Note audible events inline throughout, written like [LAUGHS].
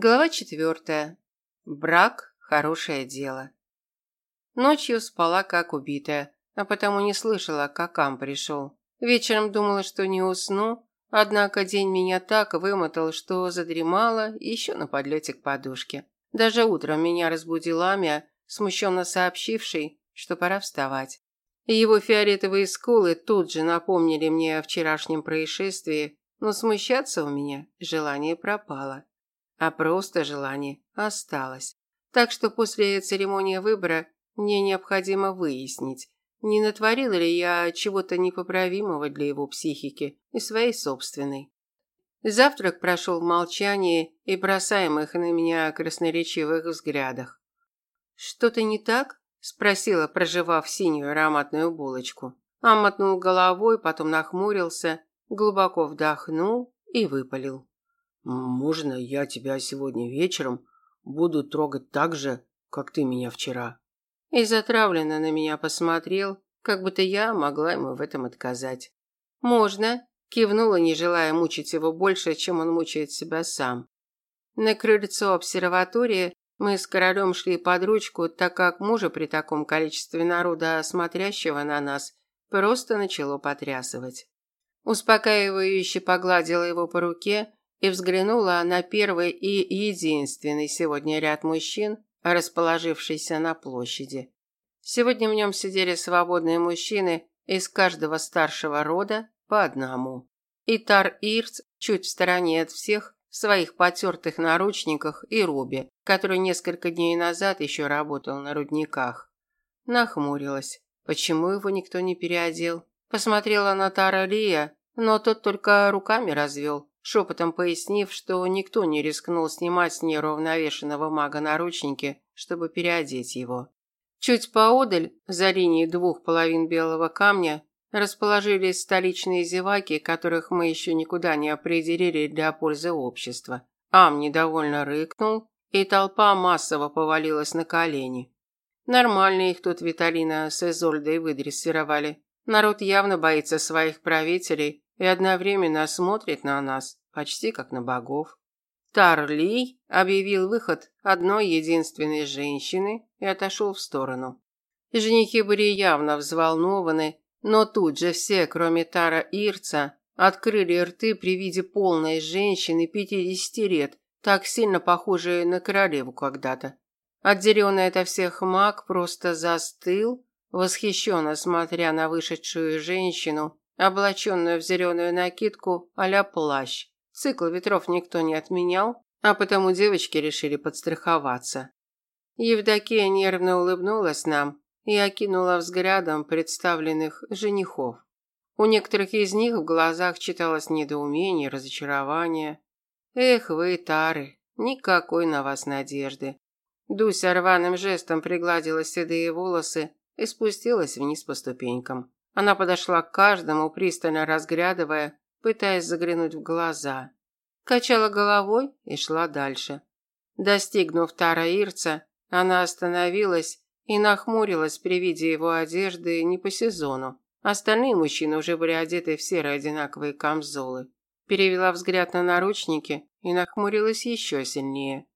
Глава четвертая. Брак – хорошее дело. Ночью спала как убитая, а потому не слышала, как Ам пришел. Вечером думала, что не усну, однако день меня так вымотал, что задремала еще на подлете к подушке. Даже утром меня разбудил Амия, смущенно сообщивший, что пора вставать. Его фиолетовые скулы тут же напомнили мне о вчерашнем происшествии, но смущаться у меня желание пропало а просто желание осталось. Так что после церемонии выбора мне необходимо выяснить, не натворила ли я чего-то непоправимого для его психики и своей собственной. Завтрак прошел в молчании и бросаемых на меня красноречивых взглядах. «Что-то не так?» – спросила, проживав синюю ароматную булочку. А мотнул головой, потом нахмурился, глубоко вдохнул и выпалил. Можно я тебя сегодня вечером буду трогать так же, как ты меня вчера? И затравленно на меня посмотрел, как будто я могла ему в этом отказать. Можно, кивнула, не желая мучить его больше, чем он мучает себя сам. На крыльцо обсерватории мы с королем шли под ручку, так как мужа при таком количестве народа, смотрящего на нас, просто начало потрясывать. Успокаивающе погладила его по руке, и взглянула на первый и единственный сегодня ряд мужчин, расположившийся на площади. Сегодня в нем сидели свободные мужчины из каждого старшего рода по одному. И Тар Ирц чуть в стороне от всех в своих потертых наручниках и Руби, который несколько дней назад еще работал на рудниках. Нахмурилась. Почему его никто не переодел? Посмотрела на Тара Лия, но тот только руками развел, шепотом пояснив, что никто не рискнул снимать с неуравновешенного мага наручники, чтобы переодеть его. Чуть поодаль, за линией двух половин белого камня, расположились столичные зеваки, которых мы еще никуда не определили для пользы общества. Ам недовольно рыкнул, и толпа массово повалилась на колени. Нормально их тут Виталина с Эзольдой выдрессировали. Народ явно боится своих правителей и одновременно смотрит на нас, почти как на богов. Тарли объявил выход одной единственной женщины и отошел в сторону. Женихи были явно взволнованы, но тут же все, кроме Тара Ирца, открыли рты при виде полной женщины 50 лет, так сильно похожей на королеву когда-то. Отделенный от всех маг просто застыл, восхищенно смотря на вышедшую женщину, облаченную в зеленую накидку а плащ. Цикл ветров никто не отменял, а потому девочки решили подстраховаться. Евдокия нервно улыбнулась нам и окинула взглядом представленных женихов. У некоторых из них в глазах читалось недоумение, разочарование. Эх вы, тары, никакой на вас надежды. Дуся рваным жестом пригладила седые волосы и спустилась вниз по ступенькам. Она подошла к каждому, пристально разглядывая, пытаясь заглянуть в глаза. Качала головой и шла дальше. Достигнув Тара Ирца, она остановилась и нахмурилась при виде его одежды не по сезону. Остальные мужчины уже были одеты в серые одинаковые камзолы. Перевела взгляд на наручники и нахмурилась еще сильнее.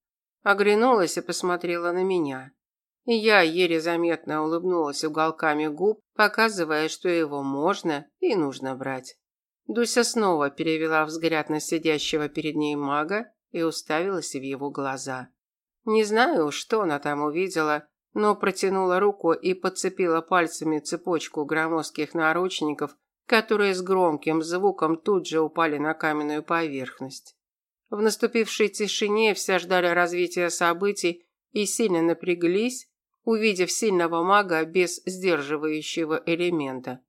Оглянулась и посмотрела на меня. И я еле заметно улыбнулась уголками губ, показывая, что его можно и нужно брать. Дуся снова перевела взгляд на сидящего перед ней мага и уставилась в его глаза. Не знаю, что она там увидела, но протянула руку и подцепила пальцами цепочку громоздких наручников, которые с громким звуком тут же упали на каменную поверхность. В наступившей тишине все ждали развития событий и сильно напряглись, увидев сильного мага без сдерживающего элемента.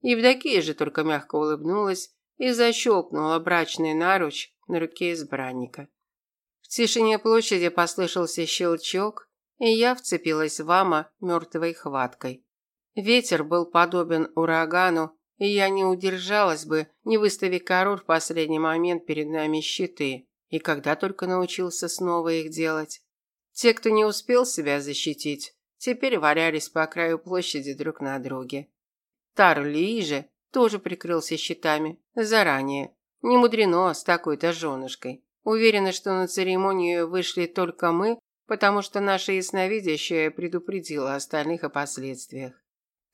Евдокия же только мягко улыбнулась и защелкнула брачный наруч на руке избранника. В тишине площади послышался щелчок, и я вцепилась в Ама мертвой хваткой. Ветер был подобен урагану, и я не удержалась бы, не выставив король в последний момент перед нами щиты. И когда только научился снова их делать. Те, кто не успел себя защитить, теперь валялись по краю площади друг на друге. Тарли же тоже прикрылся щитами заранее. Не мудрено с такой-то женушкой. Уверена, что на церемонию вышли только мы, потому что наша ясновидящая предупредила остальных о последствиях.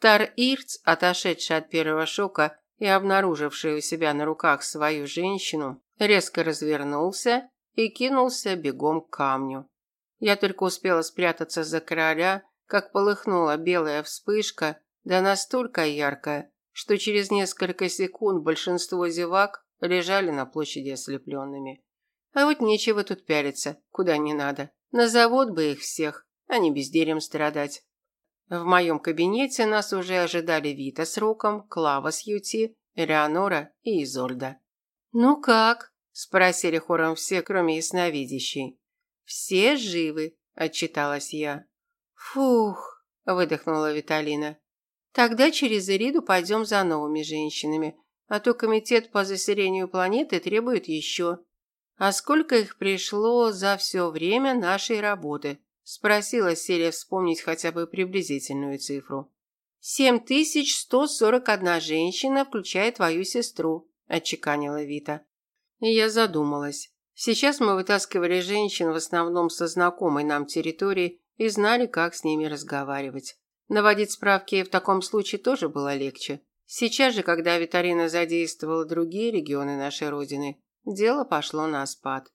Тар Ирц, отошедший от первого шока и обнаруживший у себя на руках свою женщину, резко развернулся и кинулся бегом к камню. Я только успела спрятаться за короля, как полыхнула белая вспышка, да настолько яркая, что через несколько секунд большинство зевак лежали на площади ослепленными. А вот нечего тут пялиться, куда не надо. На завод бы их всех, а не бездельем страдать. В моем кабинете нас уже ожидали Вита с Роком, Клава с Юти, Элеонора и Изольда. «Ну как?» – спросили хором все, кроме ясновидящей. «Все живы», – отчиталась я. «Фух», – выдохнула Виталина. «Тогда через Ириду пойдем за новыми женщинами, а то комитет по заселению планеты требует еще». «А сколько их пришло за все время нашей работы?» Спросила Селия вспомнить хотя бы приблизительную цифру. «Семь тысяч сто сорок одна женщина, включая твою сестру», – отчеканила Вита. И я задумалась. Сейчас мы вытаскивали женщин в основном со знакомой нам территории и знали, как с ними разговаривать. Наводить справки в таком случае тоже было легче. Сейчас же, когда Виталина задействовала другие регионы нашей Родины, дело пошло на спад.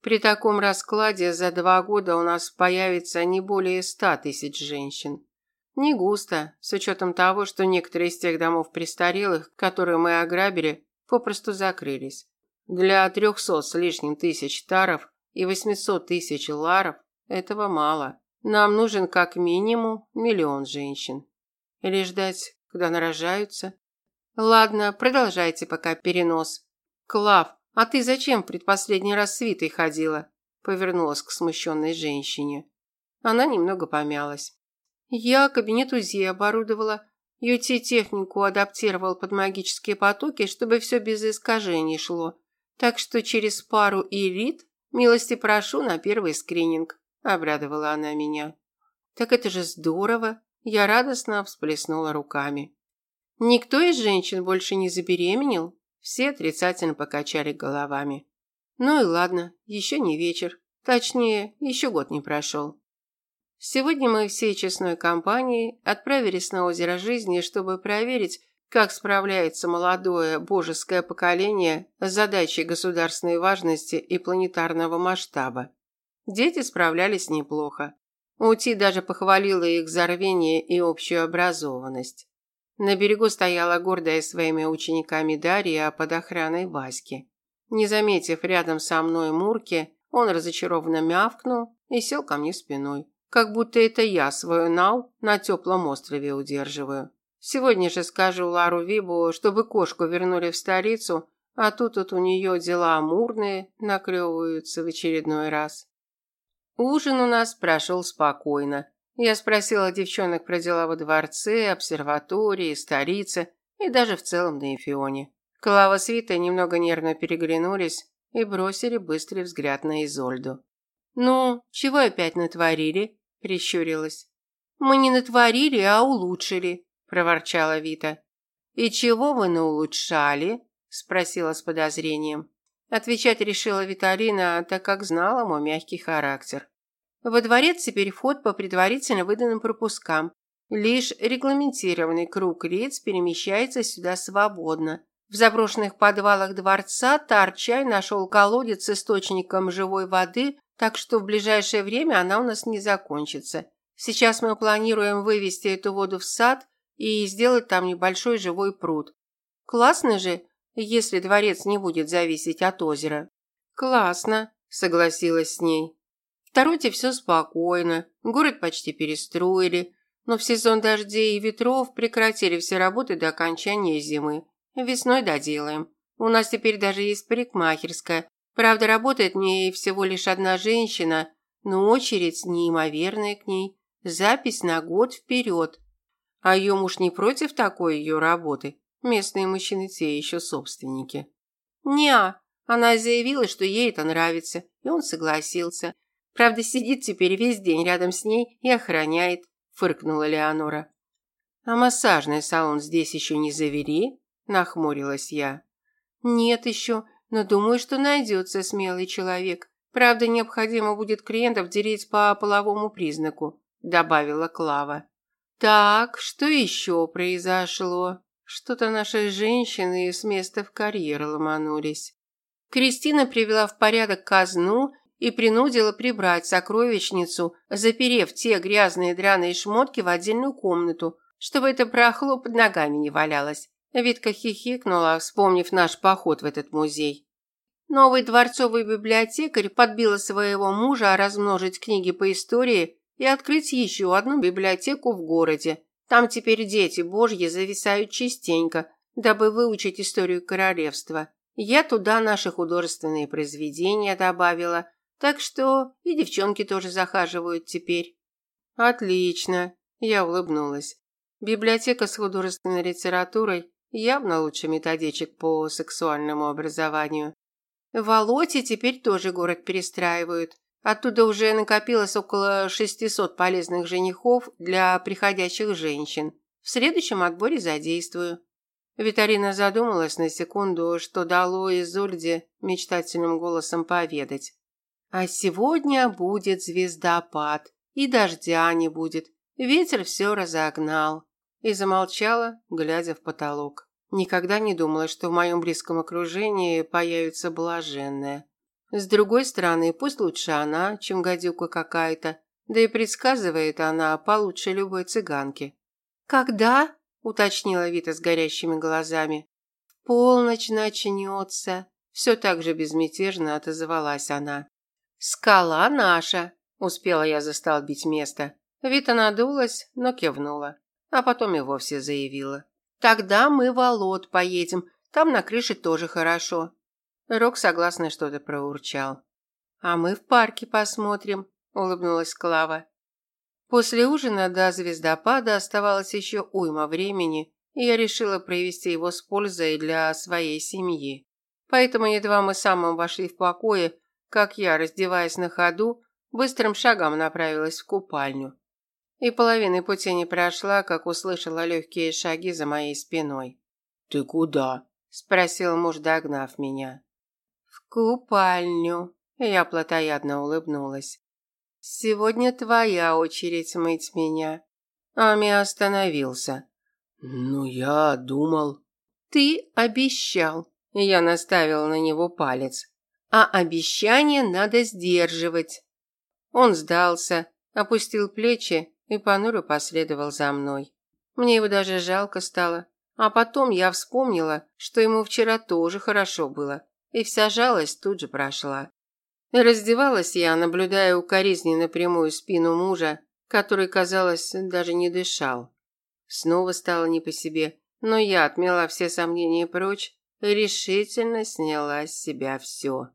При таком раскладе за два года у нас появится не более ста тысяч женщин. Не густо, с учетом того, что некоторые из тех домов престарелых, которые мы ограбили, попросту закрылись. Для трехсот с лишним тысяч таров и восьмисот тысяч ларов этого мало. Нам нужен как минимум миллион женщин. Или ждать, когда нарожаются? Ладно, продолжайте пока перенос. Клав, «А ты зачем в предпоследний раз с Витой ходила?» Повернулась к смущенной женщине. Она немного помялась. «Я кабинет УЗИ оборудовала. Юти-технику адаптировал под магические потоки, чтобы все без искажений шло. Так что через пару элит милости прошу на первый скрининг», – обрадовала она меня. «Так это же здорово!» Я радостно всплеснула руками. «Никто из женщин больше не забеременел?» Все отрицательно покачали головами. Ну и ладно, еще не вечер. Точнее, еще год не прошел. Сегодня мы всей честной компанией отправились на озеро жизни, чтобы проверить, как справляется молодое божеское поколение с задачей государственной важности и планетарного масштаба. Дети справлялись неплохо. Ути даже похвалила их за рвение и общую образованность. На берегу стояла гордая своими учениками Дарья под охраной Васьки. Не заметив рядом со мной Мурки, он разочарованно мявкнул и сел ко мне спиной. Как будто это я свою нау на теплом острове удерживаю. Сегодня же скажу Лару Вибу, чтобы кошку вернули в столицу, а тут вот у нее дела амурные наклевываются в очередной раз. Ужин у нас прошел спокойно. Я спросила девчонок про дела во дворце, обсерватории, столице и даже в целом на Эфионе. Клава с Витой немного нервно переглянулись и бросили быстрый взгляд на Изольду. «Ну, чего опять натворили?» – прищурилась. «Мы не натворили, а улучшили», – проворчала Вита. «И чего вы наулучшали?» – спросила с подозрением. Отвечать решила Виталина, так как знала мой мягкий характер. Во дворец теперь вход по предварительно выданным пропускам. Лишь регламентированный круг лиц перемещается сюда свободно. В заброшенных подвалах дворца Тарчай нашел колодец с источником живой воды, так что в ближайшее время она у нас не закончится. Сейчас мы планируем вывести эту воду в сад и сделать там небольшой живой пруд. Классно же, если дворец не будет зависеть от озера. Классно, согласилась с ней. В Тароте все спокойно, город почти перестроили, но в сезон дождей и ветров прекратили все работы до окончания зимы. Весной доделаем. У нас теперь даже есть парикмахерская. Правда, работает в ней всего лишь одна женщина, но очередь неимоверная к ней. Запись на год вперед. А ее муж не против такой ее работы. Местные мужчины те еще собственники. Неа, она заявила, что ей это нравится, и он согласился. Правда, сидит теперь весь день рядом с ней и охраняет, фыркнула Леонора. А массажный салон здесь еще не завели? Нахмурилась я. Нет еще. но думаю, что найдется смелый человек. Правда, необходимо будет клиентов дереть по половому признаку», – добавила Клава. «Так, что еще произошло? Что-то наши женщины с места в карьер ломанулись». Кристина привела в порядок казну и принудила прибрать сокровищницу, заперев те грязные драные шмотки в отдельную комнату, чтобы это прохло под ногами не валялось. Витка хихикнула, вспомнив наш поход в этот музей. Новый дворцовый библиотекарь подбила своего мужа размножить книги по истории и открыть еще одну библиотеку в городе. Там теперь дети божьи зависают частенько, дабы выучить историю королевства. Я туда наши художественные произведения добавила, так что и девчонки тоже захаживают теперь. Отлично, я улыбнулась. Библиотека с художественной литературой явно лучше методичек по сексуальному образованию. В Волоте теперь тоже город перестраивают. Оттуда уже накопилось около 600 полезных женихов для приходящих женщин. В следующем отборе задействую. Виталина задумалась на секунду, что дало Изольде мечтательным голосом поведать. А сегодня будет звездопад, и дождя не будет. Ветер все разогнал. И замолчала, глядя в потолок. Никогда не думала, что в моем близком окружении появится блаженная. С другой стороны, пусть лучше она, чем гадюка какая-то, да и предсказывает она получше любой цыганки. «Когда?» – уточнила Вита с горящими глазами. «В полночь начнется», – все так же безмятежно отозвалась она. «Скала наша», – успела я застолбить место. Вита надулась, но кивнула, а потом и вовсе заявила. Тогда мы в Алот поедем. Там на крыше тоже хорошо. Рок согласно что-то проурчал. А мы в парке посмотрим, улыбнулась Клава. После ужина до звездопада оставалось еще уйма времени, и я решила провести его с пользой для своей семьи. Поэтому едва мы самым вошли в покое, как я, раздеваясь на ходу, быстрым шагом направилась в купальню. И половины пути не прошла, как услышала легкие шаги за моей спиной. «Ты куда?» – спросил муж, догнав меня. «В купальню», – я плотоядно улыбнулась. «Сегодня твоя очередь мыть меня». Ами остановился. «Ну, я думал...» «Ты обещал», – я наставила на него палец. «А обещание надо сдерживать». Он сдался, опустил плечи и понуро последовал за мной. Мне его даже жалко стало. А потом я вспомнила, что ему вчера тоже хорошо было, и вся жалость тут же прошла. Раздевалась я, наблюдая укоризненно прямую спину мужа, который, казалось, даже не дышал. Снова стало не по себе, но я отмела все сомнения прочь и решительно сняла с себя все.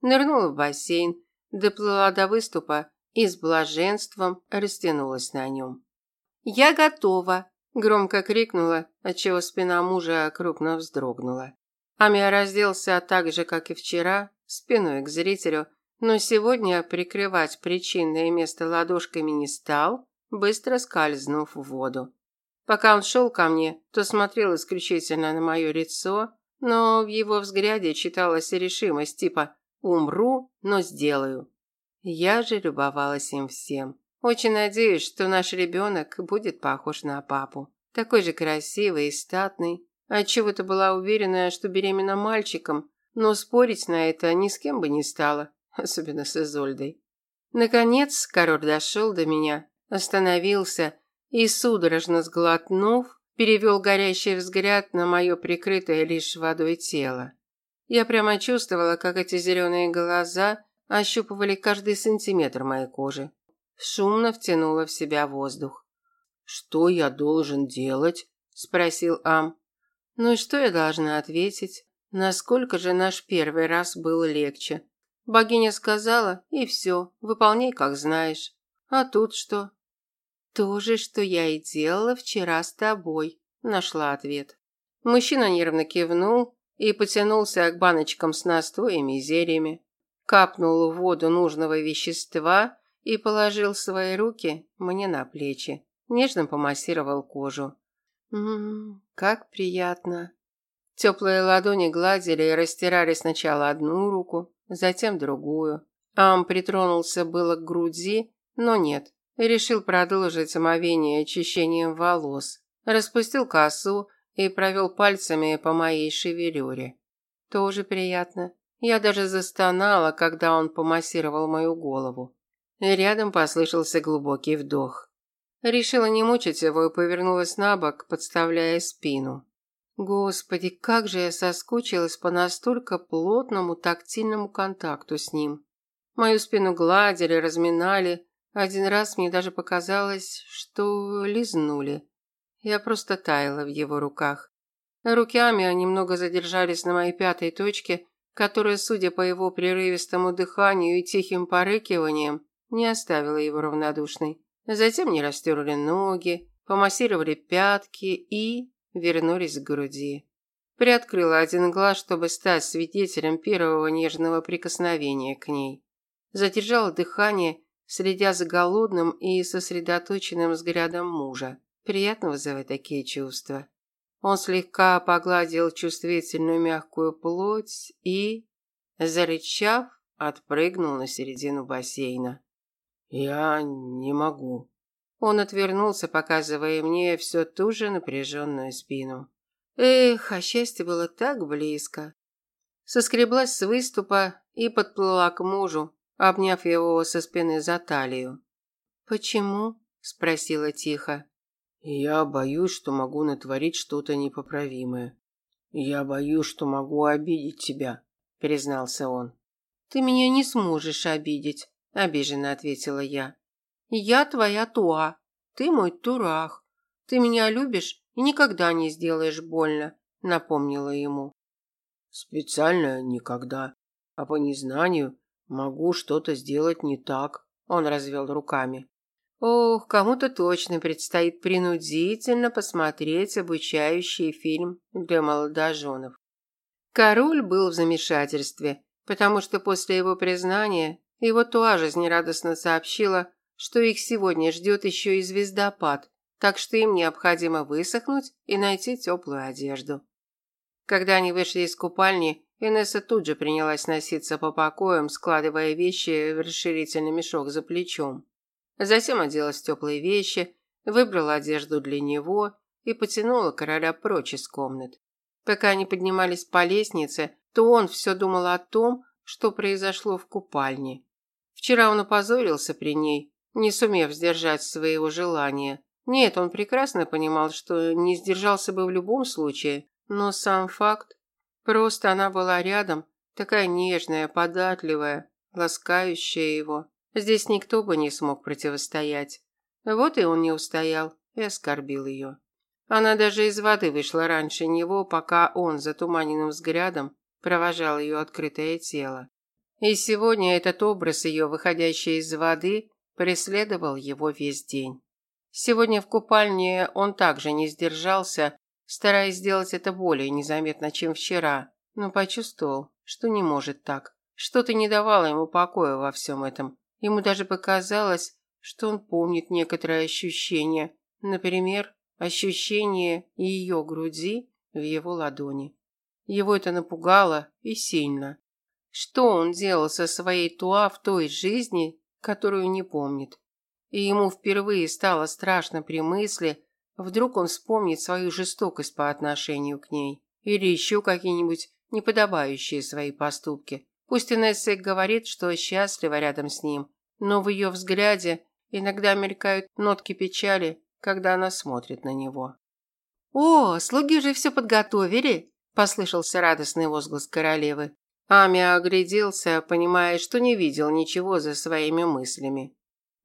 Нырнула в бассейн, доплыла до выступа и с блаженством растянулась на нем. «Я готова!» – громко крикнула, отчего спина мужа крупно вздрогнула. Амия разделся так же, как и вчера, спиной к зрителю, но сегодня прикрывать причинное место ладошками не стал, быстро скользнув в воду. Пока он шел ко мне, то смотрел исключительно на мое лицо, но в его взгляде читалась решимость типа «умру, но сделаю». Я же любовалась им всем. Очень надеюсь, что наш ребенок будет похож на папу. Такой же красивый и статный. Отчего-то была уверена, что беременна мальчиком, но спорить на это ни с кем бы не стала, [LAUGHS] особенно с Изольдой. Наконец, король дошел до меня, остановился и, судорожно сглотнув, перевел горящий взгляд на мое прикрытое лишь водой тело. Я прямо чувствовала, как эти зеленые глаза ощупывали каждый сантиметр моей кожи. Шумно втянула в себя воздух. «Что я должен делать?» – спросил Ам. «Ну и что я должна ответить? Насколько же наш первый раз был легче? Богиня сказала, и все, выполняй, как знаешь. А тут что?» «То же, что я и делала вчера с тобой», – нашла ответ. Мужчина нервно кивнул и потянулся к баночкам с настоями и зельями капнул в воду нужного вещества и положил свои руки мне на плечи. Нежно помассировал кожу. Ммм, как приятно. Теплые ладони гладили и растирали сначала одну руку, затем другую. Ам притронулся было к груди, но нет, решил продолжить омовение очищением волос. Распустил косу и провел пальцами по моей шевелюре. Тоже приятно. Я даже застонала, когда он помассировал мою голову. Рядом послышался глубокий вдох. Решила не мучить его и повернулась на бок, подставляя спину. Господи, как же я соскучилась по настолько плотному тактильному контакту с ним. Мою спину гладили, разминали. Один раз мне даже показалось, что лизнули. Я просто таяла в его руках. Руками они немного задержались на моей пятой точке, которая, судя по его прерывистому дыханию и тихим порыкиваниям, не оставила его равнодушной. Затем не растерли ноги, помассировали пятки и вернулись к груди. Приоткрыла один глаз, чтобы стать свидетелем первого нежного прикосновения к ней. Задержала дыхание, следя за голодным и сосредоточенным взглядом мужа. Приятно вызывать такие чувства. Он слегка погладил чувствительную мягкую плоть и, зарычав, отпрыгнул на середину бассейна. «Я не могу», он отвернулся, показывая мне все ту же напряженную спину. Эх, а счастье было так близко. Соскреблась с выступа и подплыла к мужу, обняв его со спины за талию. «Почему?» – спросила тихо. «Я боюсь, что могу натворить что-то непоправимое. Я боюсь, что могу обидеть тебя», – признался он. «Ты меня не сможешь обидеть», – обиженно ответила я. Я твоя Туа, ты мой Турах. Ты меня любишь и никогда не сделаешь больно, напомнила ему. Специально никогда, а по незнанию могу что-то сделать не так. Он развел руками. Ох, кому-то точно предстоит принудительно посмотреть обучающий фильм для молодоженов. Король был в замешательстве, потому что после его признания его Туа жизнерадостно сообщила, что их сегодня ждет еще и звездопад, так что им необходимо высохнуть и найти теплую одежду. Когда они вышли из купальни, Инесса тут же принялась носиться по покоям, складывая вещи в расширительный мешок за плечом. Затем оделась в теплые вещи, выбрала одежду для него и потянула короля прочь из комнат. Пока они поднимались по лестнице, то он все думал о том, что произошло в купальне. Вчера он опозорился при ней, не сумев сдержать своего желания. Нет, он прекрасно понимал, что не сдержался бы в любом случае, но сам факт. Просто она была рядом, такая нежная, податливая, ласкающая его. Здесь никто бы не смог противостоять. Вот и он не устоял и оскорбил ее. Она даже из воды вышла раньше него, пока он затуманенным взглядом провожал ее открытое тело. И сегодня этот образ ее, выходящий из воды, преследовал его весь день. Сегодня в купальне он также не сдержался, стараясь сделать это более незаметно, чем вчера, но почувствовал, что не может так. Что-то не давало ему покоя во всем этом. Ему даже показалось, что он помнит некоторые ощущения, например, ощущение ее груди в его ладони. Его это напугало и сильно. Что он делал со своей Туа в той жизни, которую не помнит. И ему впервые стало страшно при мысли, вдруг он вспомнит свою жестокость по отношению к ней или еще какие-нибудь неподобающие свои поступки. Пусть Инесса говорит, что счастлива рядом с ним, но в ее взгляде иногда мелькают нотки печали, когда она смотрит на него. «О, слуги уже все подготовили!» – послышался радостный возглас королевы. Ами огляделся, понимая, что не видел ничего за своими мыслями.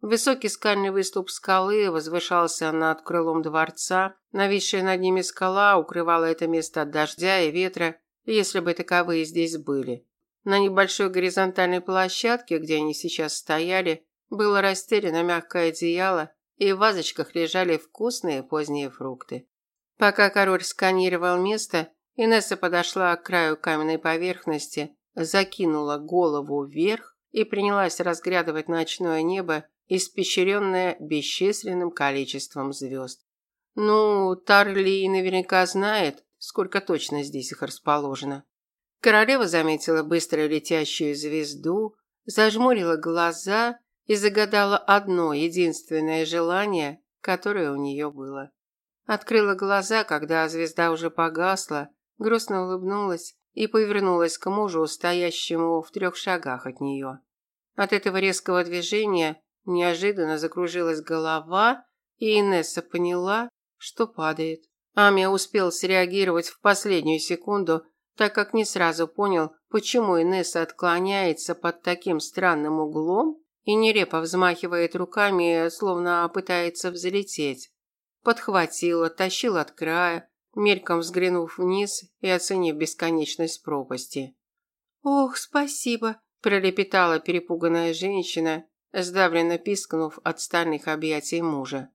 Высокий скальный выступ скалы возвышался над крылом дворца. Нависшая над ними скала укрывала это место от дождя и ветра, если бы таковые здесь были. На небольшой горизонтальной площадке, где они сейчас стояли, было расстелено мягкое одеяло, и в вазочках лежали вкусные поздние фрукты. Пока король сканировал место, Инесса подошла к краю каменной поверхности, закинула голову вверх и принялась разглядывать ночное небо, испещренное бесчисленным количеством звезд. Ну, Тарли наверняка знает, сколько точно здесь их расположено. Королева заметила быстро летящую звезду, зажмурила глаза и загадала одно единственное желание, которое у нее было. Открыла глаза, когда звезда уже погасла, грустно улыбнулась и повернулась к мужу, стоящему в трех шагах от нее. От этого резкого движения неожиданно закружилась голова, и Инесса поняла, что падает. Амия успел среагировать в последнюю секунду, так как не сразу понял, почему Инесса отклоняется под таким странным углом и нерепо взмахивает руками, словно пытается взлететь. Подхватил, оттащил от края, мельком взглянув вниз и оценив бесконечность пропасти. «Ох, спасибо!» – пролепетала перепуганная женщина, сдавленно пискнув от стальных объятий мужа.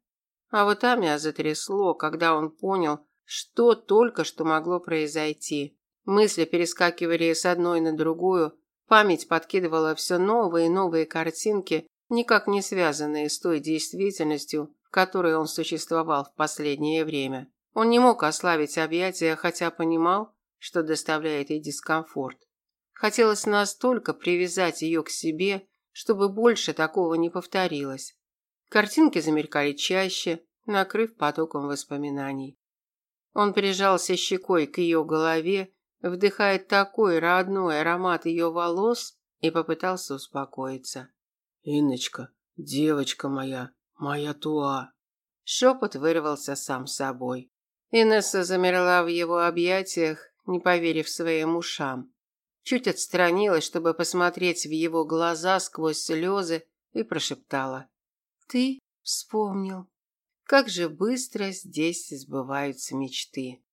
А вот Амия затрясло, когда он понял, что только что могло произойти. Мысли перескакивали с одной на другую, память подкидывала все новые и новые картинки, никак не связанные с той действительностью, в которой он существовал в последнее время. Он не мог ослабить объятия, хотя понимал, что доставляет ей дискомфорт. Хотелось настолько привязать ее к себе, чтобы больше такого не повторилось. Картинки замелькали чаще, накрыв потоком воспоминаний. Он прижался щекой к ее голове, вдыхая такой родной аромат ее волос и попытался успокоиться. «Инночка, девочка моя, моя Туа!» Шепот вырвался сам собой. Инесса замерла в его объятиях, не поверив своим ушам. Чуть отстранилась, чтобы посмотреть в его глаза сквозь слезы, и прошептала. «Ты вспомнил. Как же быстро здесь сбываются мечты».